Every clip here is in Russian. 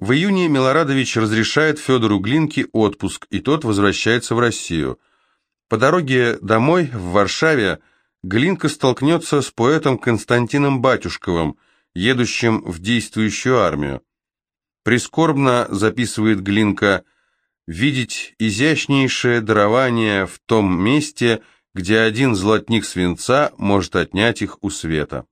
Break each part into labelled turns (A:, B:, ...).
A: В июне Милорадович разрешает Федору Глинке отпуск, и тот возвращается в Россию. По дороге домой, в Варшаве, Глинка столкнется с поэтом Константином Батюшковым, едущим в действующую армию. Прискорбно, записывает Глинка, видеть изящнейшее дарование в том месте, где один золотник свинца может отнять их у света.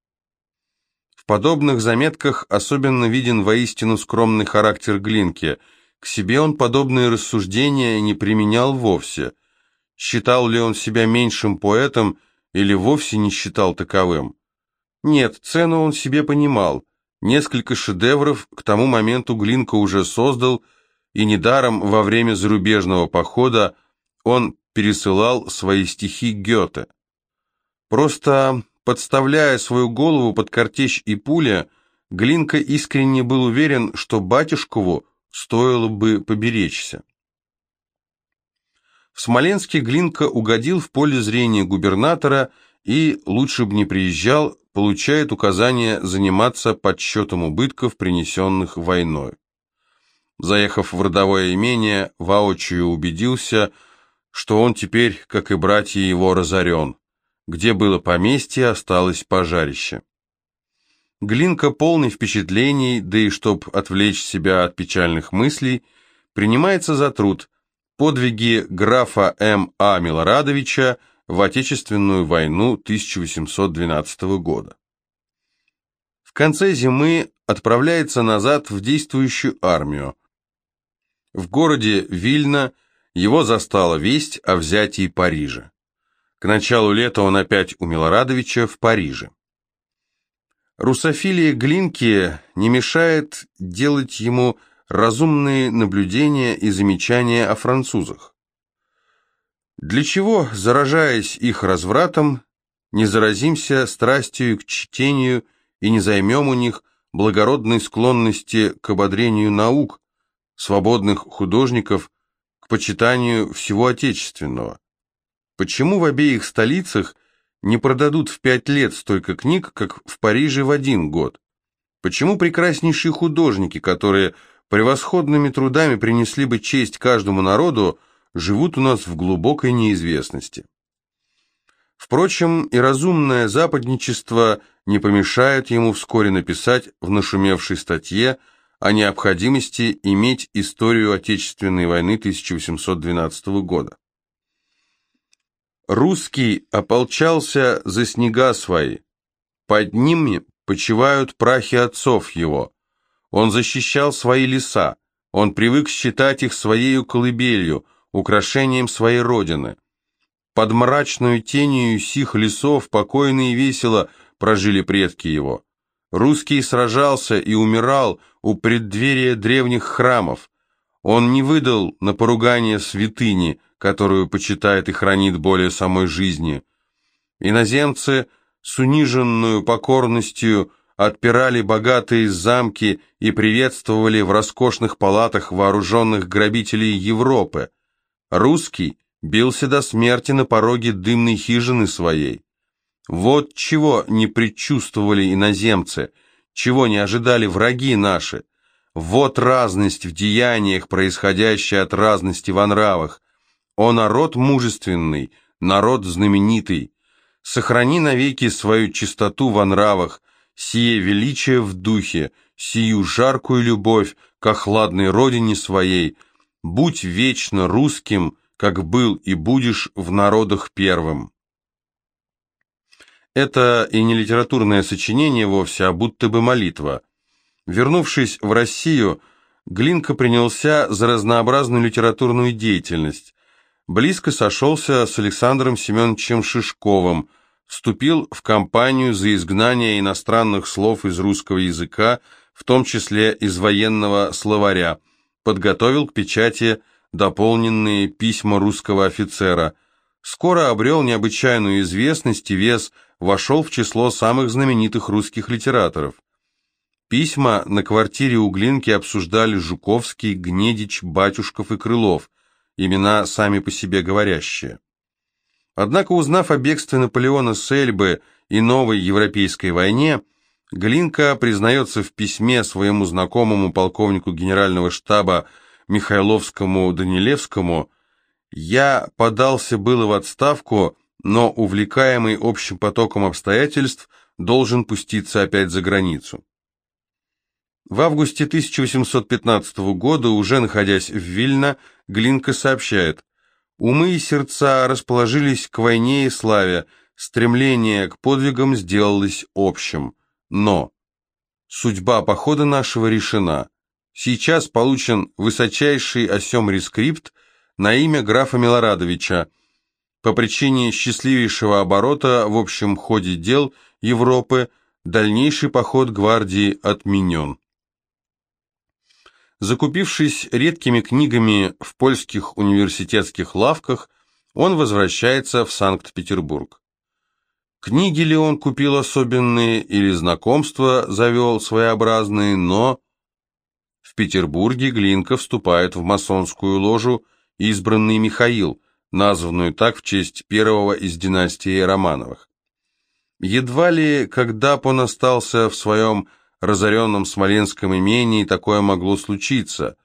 A: Подобных заметках особенно виден воистину скромный характер Глинки. К себе он подобные рассуждения не применял вовсе. Считал ли он себя меньшим поэтом или вовсе не считал таковым? Нет, цену он себе понимал. Несколько шедевров к тому моменту Глинка уже создал, и недаром во время зарубежного похода он пересылал свои стихи Гёте. Просто подставляя свою голову под картечь и пуля, Глинка искренне был уверен, что батюшкову стоило бы поберечься. В Смоленске Глинка угодил в поле зрения губернатора и, лучше бы не приезжал, получает указание заниматься подсчетом убытков, принесенных войной. Заехав в родовое имение, воочию убедился, что он теперь, как и братья его, разорен. Где было поместье, осталось пожарище. Глинка, полный впечатлений, да и чтоб отвлечь себя от печальных мыслей, принимается за труд «Подвиги графа М. А. Милорадовича в Отечественную войну 1812 года». В конце зимы отправляется назад в действующую армию. В городе Вильна – его застала весть о взятии Парижа. К началу лета он опять у Милорадовича в Париже. Русофилия Глинки не мешает делать ему разумные наблюдения и замечания о французах. Для чего, заражаясь их развратом, не заразимся страстью к чтению и не займем у них благородной склонности к ободрению наук, свободных художников к почитанию всего отечественного. Почему в обеих столицах не продадут в пять лет столько книг, как в Париже в один год? Почему прекраснейшие художники, которые превосходными трудами принесли бы честь каждому народу, живут у нас в глубокой неизвестности? Впрочем, и разумное западничество не помешает ему вскоре написать в нашумевшей статье – о необходимости иметь историю Отечественной войны 1812 года. Русский ополчался за снега свои, под ними почивают прахи отцов его. Он защищал свои леса, он привык считать их своею колыбелью, украшением своей родины. Под мрачную тенью сих лесов покойно и весело прожили предки его. Русский сражался и умирал у преддверия древних храмов. Он не выдал на поругание святыни, которую почитает и хранит более самой жизни. Иноземцы с униженную покорностью отпирали богатые замки и приветствовали в роскошных палатах вооруженных грабителей Европы. Русский бился до смерти на пороге дымной хижины своей. Вот чего не предчувствовали иноземцы, чего не ожидали враги наши. Вот разность в деяниях, происходящая от разности во нравах. О народ мужественный, народ знаменитый, сохрани навеки свою чистоту во нравах, сие величие в духе, сию жаркую любовь к охладной родине своей, будь вечно русским, как был и будешь в народах первым. Это и не литературное сочинение вовсе, а будто бы молитва. Вернувшись в Россию, Глинка принялся за разнообразную литературную деятельность. Близко сошелся с Александром Семеновичем Шишковым, вступил в кампанию за изгнание иностранных слов из русского языка, в том числе из военного словаря, подготовил к печати дополненные письма русского офицера. Скоро обрел необычайную известность и вес – вошел в число самых знаменитых русских литераторов. Письма на квартире у Глинки обсуждали Жуковский, Гнедич, Батюшков и Крылов, имена сами по себе говорящие. Однако, узнав о бегстве Наполеона с Эльбы и новой европейской войне, Глинка признается в письме своему знакомому полковнику генерального штаба Михайловскому Данилевскому «Я подался было в отставку, но, увлекаемый общим потоком обстоятельств, должен пуститься опять за границу». В августе 1815 года, уже находясь в Вильно, Глинка сообщает «Умы и сердца расположились к войне и славе, стремление к подвигам сделалось общим». Но судьба похода нашего решена. Сейчас получен высочайший о сём рескрипт на имя графа Милорадовича. По причине счастливейшего оборота в общем ходе дел Европы дальнейший поход гвардии отменен. Закупившись редкими книгами в польских университетских лавках, он возвращается в Санкт-Петербург. Книги ли он купил особенные или знакомства завел своеобразные, но... В Петербурге Глинка вступает в масонскую ложу «Избранный Михаил», названную так в честь первого из династии Романовых. Едва ли, когда он остался в своем разоренном смоленском имении, такое могло случиться,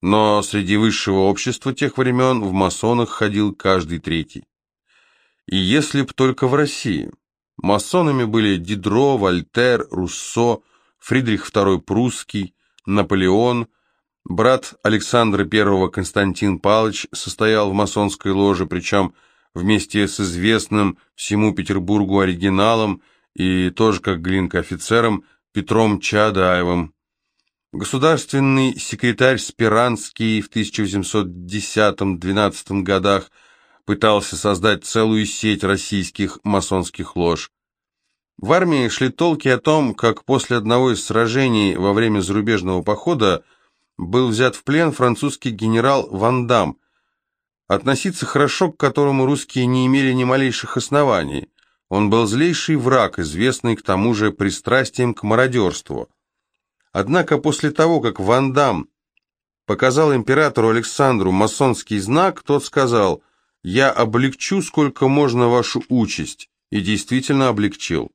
A: но среди высшего общества тех времен в масонах ходил каждый третий. И если б только в России. Масонами были Дидро, Вольтер, Руссо, Фридрих II Прусский, Наполеон. Брат Александра I Константин Павлович состоял в масонской ложе, причем вместе с известным всему Петербургу оригиналом и тоже как Глинка офицером Петром Чадаевым. Государственный секретарь Спиранский в 1810-12 годах – пытался создать целую сеть российских масонских лож. В армии шли толки о том, как после одного из сражений во время зарубежного похода был взят в плен французский генерал Ван Дам, относиться хорошо к которому русские не имели ни малейших оснований. Он был злейший враг, известный к тому же пристрастием к мародерству. Однако после того, как Ван Дам показал императору Александру масонский знак, тот сказал «Я облегчу сколько можно вашу участь», и действительно облегчил.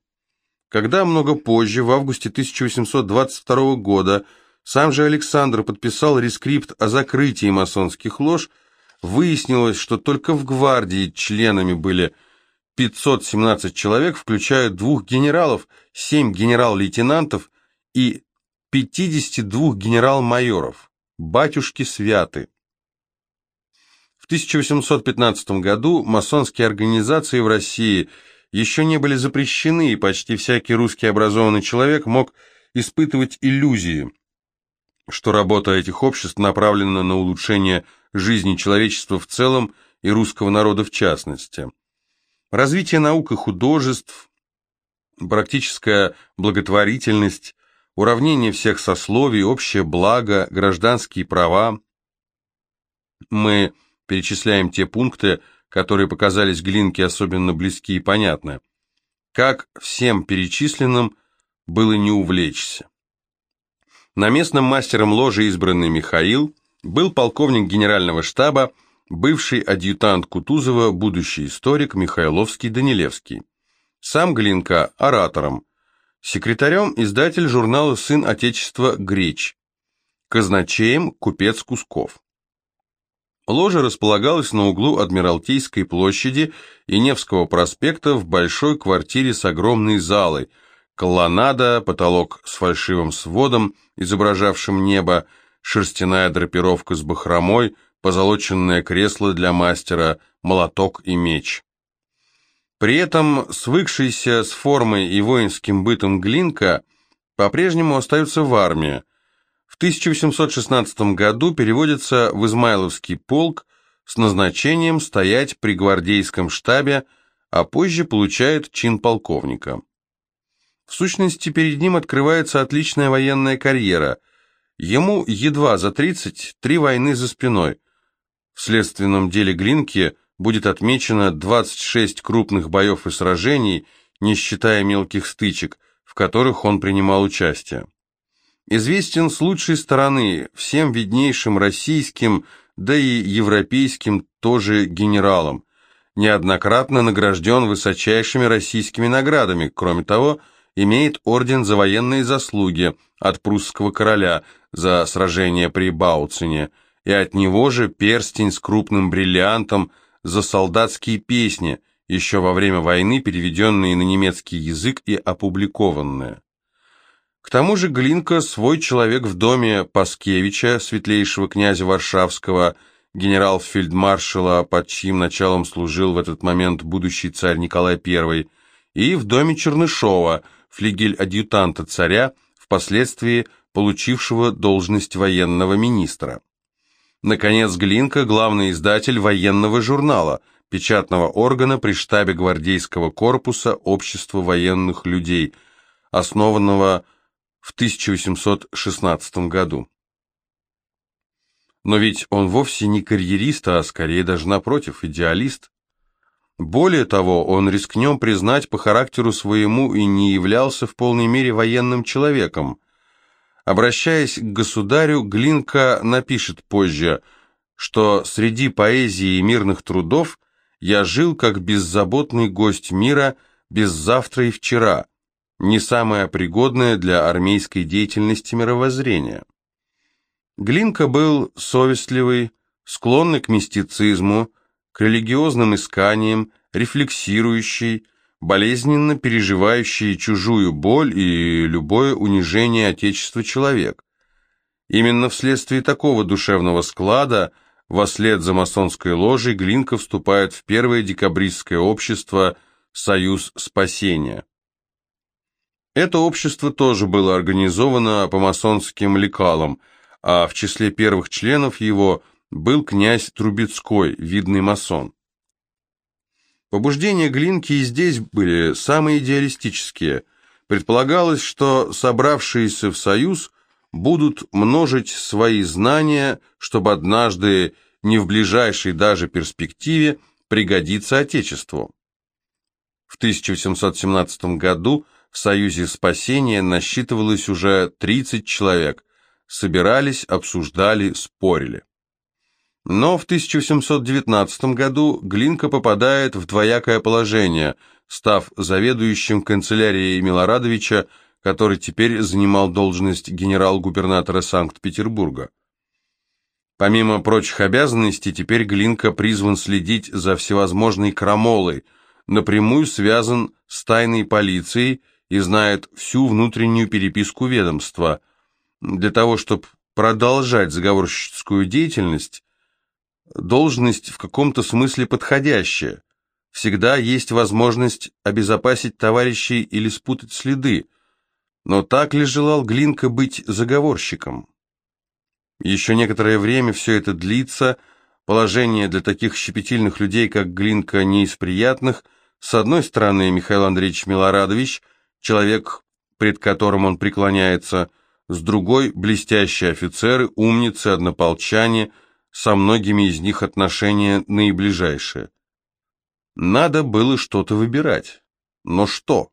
A: Когда много позже, в августе 1822 года, сам же Александр подписал рескрипт о закрытии масонских лож, выяснилось, что только в гвардии членами были 517 человек, включая двух генералов, 7 генерал-лейтенантов и 52 генерал-майоров. Батюшки святы. В 1815 году масонские организации в России еще не были запрещены, и почти всякий русский образованный человек мог испытывать иллюзии, что работа этих обществ направлена на улучшение жизни человечества в целом и русского народа в частности. Развитие наук и художеств, практическая благотворительность, уравнение всех сословий, общее благо, гражданские права. Мы перечисляем те пункты, которые показались Глинке особенно близки и понятны. Как всем перечисленным было не увлечься. На местном мастером ложи избранный Михаил был полковник генерального штаба, бывший адъютант Кутузова, будущий историк Михайловский-Данилевский. Сам Глинка – оратором, секретарем издатель журнала «Сын Отечества» Греч, казначеем купец Кусков. Ложа располагалась на углу Адмиралтейской площади и Невского проспекта в большой квартире с огромной залой, колоннада, потолок с фальшивым сводом, изображавшим небо, шерстяная драпировка с бахромой, позолоченное кресло для мастера, молоток и меч. При этом свыкшийся с формой и воинским бытом Глинка по-прежнему остается в армии, в 1816 году переводится в Измайловский полк с назначением стоять при гвардейском штабе, а позже получает чин полковника. В сущности, перед ним открывается отличная военная карьера. Ему едва за 30, три войны за спиной. В следственном деле Глинки будет отмечено 26 крупных боев и сражений, не считая мелких стычек, в которых он принимал участие. Известен с лучшей стороны всем виднейшим российским, да и европейским тоже генералам. Неоднократно награжден высочайшими российскими наградами. Кроме того, имеет орден за военные заслуги от прусского короля за сражение при Бауцине, и от него же перстень с крупным бриллиантом за солдатские песни, еще во время войны переведенные на немецкий язык и опубликованные. К тому же Глинка свой человек в доме Паскевича, светлейшего князя Варшавского, генерал-фельдмаршала, под чьим началом служил в этот момент будущий царь Николай I, и в доме Чернышова, флигель-адъютанта царя, впоследствии получившего должность военного министра. Наконец, Глинка – главный издатель военного журнала, печатного органа при штабе гвардейского корпуса Общества военных людей, основанного в 1816 году. Но ведь он вовсе не карьерист, а скорее даже напротив, идеалист. Более того, он рискнем признать по характеру своему и не являлся в полной мере военным человеком. Обращаясь к государю, Глинка напишет позже, что среди поэзии и мирных трудов я жил как беззаботный гость мира без завтра и вчера, не самое пригодное для армейской деятельности мировоззрение. Глинка был совестливый, склонный к мистицизму, к религиозным исканиям, рефлексирующий, болезненно переживающий чужую боль и любое унижение Отечества человек. Именно вследствие такого душевного склада, вслед за масонской ложей, Глинка вступает в первое декабристское общество «Союз спасения». Это общество тоже было организовано по масонским лекалам, а в числе первых членов его был князь Трубецкой, видный масон. Побуждения Глинки и здесь были самые идеалистические. Предполагалось, что собравшиеся в союз будут множить свои знания, чтобы однажды, не в ближайшей даже перспективе, пригодиться Отечеству. В 1817 году в Союзе спасения насчитывалось уже 30 человек. Собирались, обсуждали, спорили. Но в 1719 году Глинка попадает в двоякое положение, став заведующим канцелярией Милорадовича, который теперь занимал должность генерал-губернатора Санкт-Петербурга. Помимо прочих обязанностей, теперь Глинка призван следить за всевозможной крамолой, напрямую связан с тайной полицией и знает всю внутреннюю переписку ведомства. Для того, чтобы продолжать заговорщическую деятельность, должность в каком-то смысле подходящая. Всегда есть возможность обезопасить товарищей или спутать следы. Но так ли желал Глинка быть заговорщиком? Еще некоторое время все это длится, положение для таких щепетильных людей, как Глинка, не из приятных. С одной стороны, Михаил Андреевич Милорадович – человек, пред которым он преклоняется, с другой – блестящие офицеры, умницы, однополчане, со многими из них отношения наиближайшие. Надо было что-то выбирать. Но что?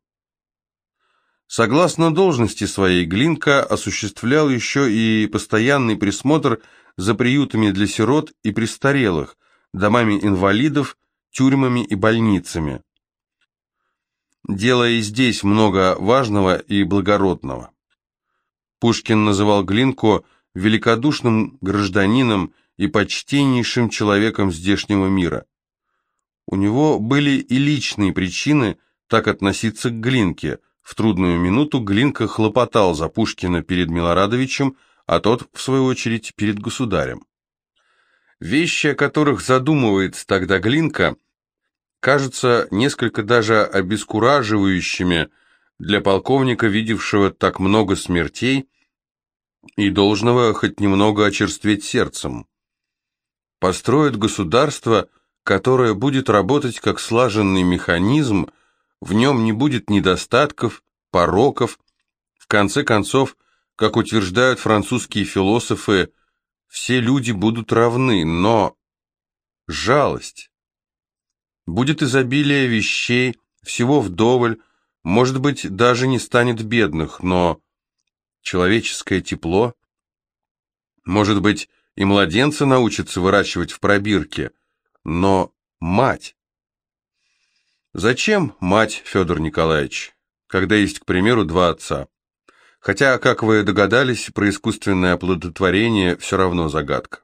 A: Согласно должности своей, Глинка осуществлял еще и постоянный присмотр за приютами для сирот и престарелых, домами инвалидов, тюрьмами и больницами делая здесь много важного и благородного. Пушкин называл Глинку великодушным гражданином и почтеннейшим человеком здешнего мира. У него были и личные причины так относиться к Глинке. В трудную минуту Глинка хлопотал за Пушкина перед Милорадовичем, а тот, в свою очередь, перед государем. Вещи, о которых задумывается тогда Глинка – кажутся несколько даже обескураживающими для полковника, видевшего так много смертей и должного хоть немного очерстветь сердцем. Построит государство, которое будет работать как слаженный механизм, в нем не будет недостатков, пороков, в конце концов, как утверждают французские философы, все люди будут равны, но жалость Будет изобилие вещей, всего вдоволь, может быть, даже не станет бедных, но человеческое тепло, может быть, и младенца научатся выращивать в пробирке, но мать... Зачем мать, Федор Николаевич? когда есть, к примеру, два отца. Хотя, как вы догадались, про искусственное оплодотворение все равно загадка.